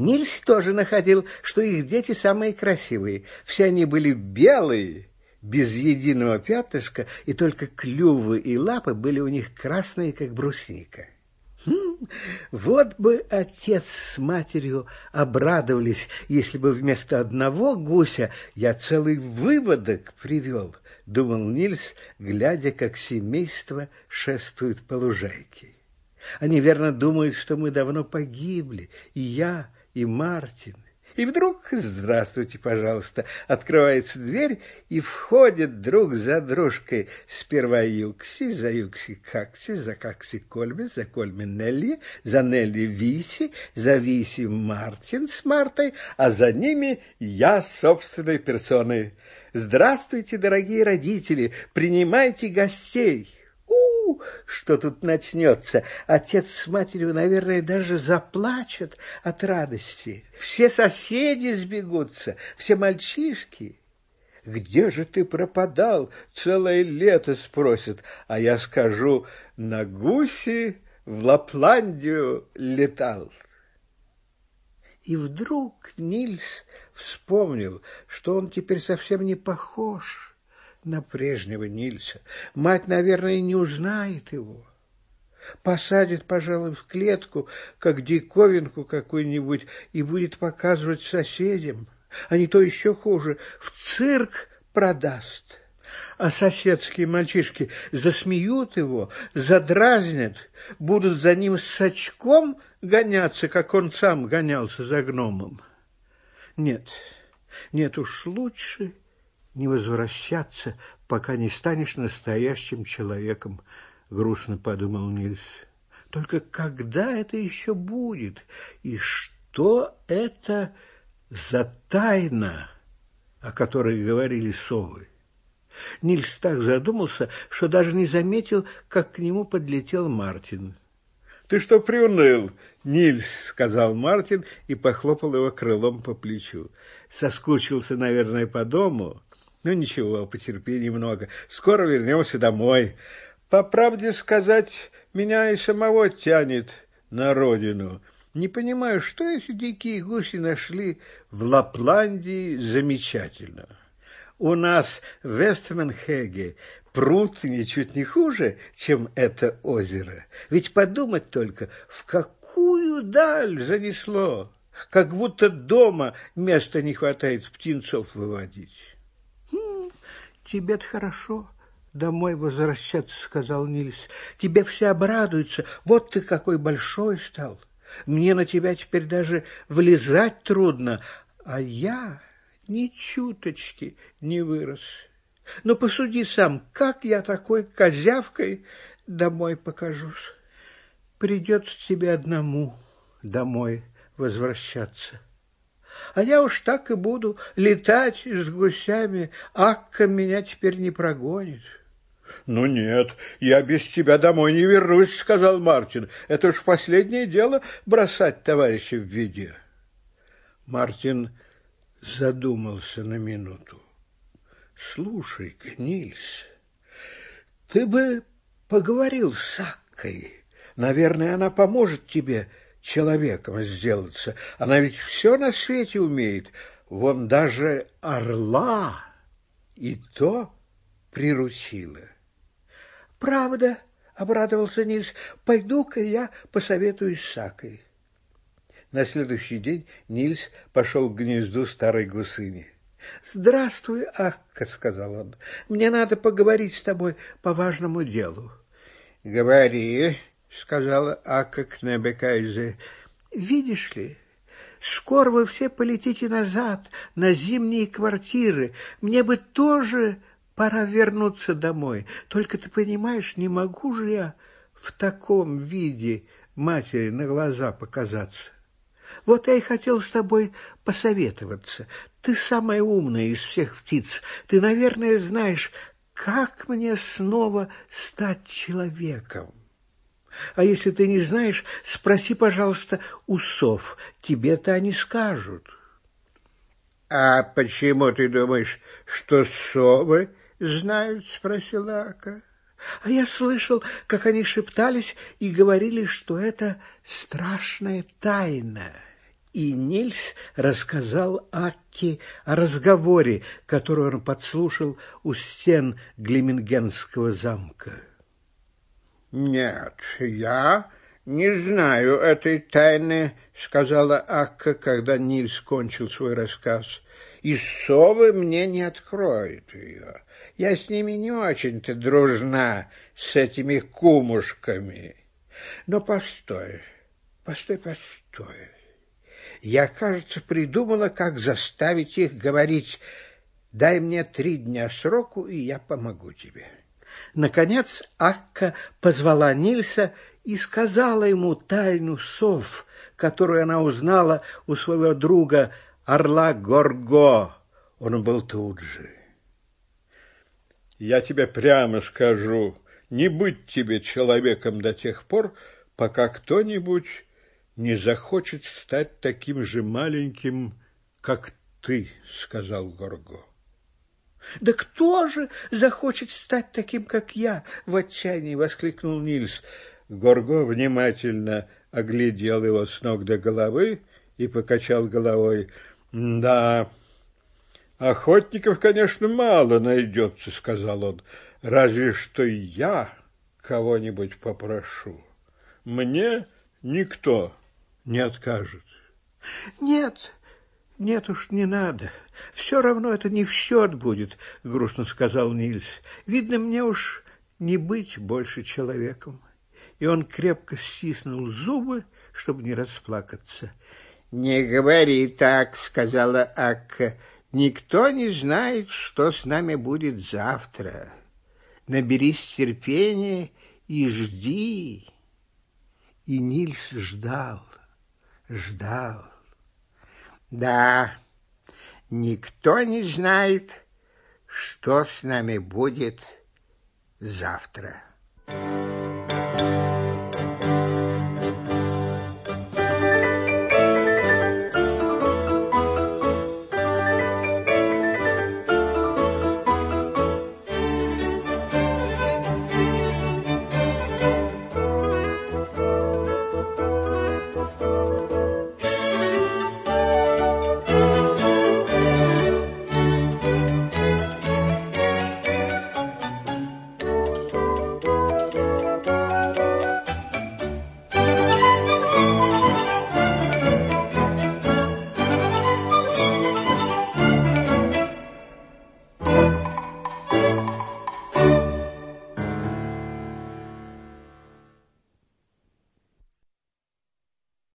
Нильс тоже находил, что их дети самые красивые. Все они были белые, без единого пятнышка, и только клювы и лапы были у них красные, как брусника. Хм, вот бы отец с матерью обрадовались, если бы вместо одного гуся я целый выводок привел, думал Нильс, глядя, как семейство шествует по лужайке. Они верно думают, что мы давно погибли, и я, и Мартин, и вдруг, здравствуйте, пожалуйста, открывается дверь, и входят друг за дружкой. Сперва Юкси, за Юкси Какси, за Какси Кольме, за Кольме Нелли, за Нелли Виси, за Виси Мартин с Мартой, а за ними я собственной персоной. Здравствуйте, дорогие родители, принимайте гостей что тут начнется. Отец с матерью, наверное, даже заплачут от радости. Все соседи сбегутся, все мальчишки. Где же ты пропадал? Целое лето спросят, а я скажу, на гуси в Лапландию летал. И вдруг Нильс вспомнил, что он теперь совсем не похож на прежнего Нильса. Мать, наверное, не узнает его. Посадит, пожалуй, в клетку, как диковинку какую-нибудь, и будет показывать соседям. А не то еще хуже, в цирк продаст. А соседские мальчишки засмеют его, задразнят, будут за ним с очком гоняться, как он сам гонялся за гномом. Нет, нет уж лучше не возвращаться, пока не станешь настоящим человеком, грустно подумал Нильс. Только когда это еще будет? И что это за тайна, о которой говорили совы? Нильс так задумался, что даже не заметил, как к нему подлетел Мартин. «Ты что приуныл, Нильс?» — сказал Мартин и похлопал его крылом по плечу. «Соскучился, наверное, по дому?» Ну ничего, потерпи немного. Скоро вернемся домой. По правде сказать, меня и самого тянет на родину. Не понимаю, что эти дикие гуси нашли в Лапландии замечательно. У нас в Вестменхеге пруд ничуть не хуже, чем это озеро. Ведь подумать только, в какую даль занесло, как будто дома места не хватает птенцов выводить. Тебе-то хорошо домой возвращаться, сказал Нильс. Тебе все обрадуются. Вот ты какой большой стал. Мне на тебя теперь даже влезать трудно, а я ни чуточки не вырос. Но посуди сам, как я такой козявкой домой покажусь. Придется тебе одному домой возвращаться. А я уж так и буду летать с гусями. Акка меня теперь не прогонит. «Ну нет, я без тебя домой не вернусь», — сказал Мартин. «Это уж последнее дело бросать товарища в виде». Мартин задумался на минуту. «Слушай-ка, Нильс, ты бы поговорил с Аккой. Наверное, она поможет тебе человеком сделаться. Она ведь все на свете умеет. Вон даже орла и то приручила. Правда, обрадовался Нильс, пойду-ка я посоветуюсь с Сакой. На следующий день Нильс пошел к гнезду старой гусыни. «Здравствуй, Акка», — сказал он. «Мне надо поговорить с тобой по важному делу». «Говори», — сказала Ака Кнебекайзе. — Видишь ли, скоро вы все полетите назад, на зимние квартиры. Мне бы тоже пора вернуться домой. Только ты понимаешь, не могу же я в таком виде матери на глаза показаться. Вот я и хотел с тобой посоветоваться. Ты самая умная из всех птиц. Ты, наверное, знаешь, как мне снова стать человеком. А если ты не знаешь, спроси, пожалуйста, у сов. Тебе-то они скажут. — А почему ты думаешь, что совы знают? — спросила Ака. — А я слышал, как они шептались и говорили, что это страшная тайна. И Нильс рассказал Акке о разговоре, который он подслушал у стен Глемингенского замка. «Нет, я не знаю этой тайны», — сказала Акка, когда Нильс кончил свой рассказ. «И совы мне не откроют ее. Я с ними не очень-то дружна, с этими кумушками. Но постой, постой, постой. Я, кажется, придумала, как заставить их говорить «дай мне три дня сроку, и я помогу тебе». Наконец Акка позвала Нильса и сказала ему тайну сов, которую она узнала у своего друга орла Горго. Он был тут же. «Я тебе прямо скажу, не быть тебе человеком до тех пор, пока кто-нибудь не захочет стать таким же маленьким, как ты, — сказал Горго. — Да кто же захочет стать таким, как я? — в отчаянии воскликнул Нильс. Горго внимательно оглядел его с ног до головы и покачал головой. — Да, охотников, конечно, мало найдется, — сказал он, — разве что я кого-нибудь попрошу. Мне никто не откажет. — Нет, нет уж, не надо. Все равно это не в счет будет, — грустно сказал Нильс. Видно, мне уж не быть больше человеком. И он крепко стиснул зубы, чтобы не расплакаться. — Не говори так, — сказала Акка. — Никто не знает, что с нами будет завтра. Наберись терпения и жди. И Нильс ждал, ждал. Да, никто не знает, что с нами будет завтра. Thank you.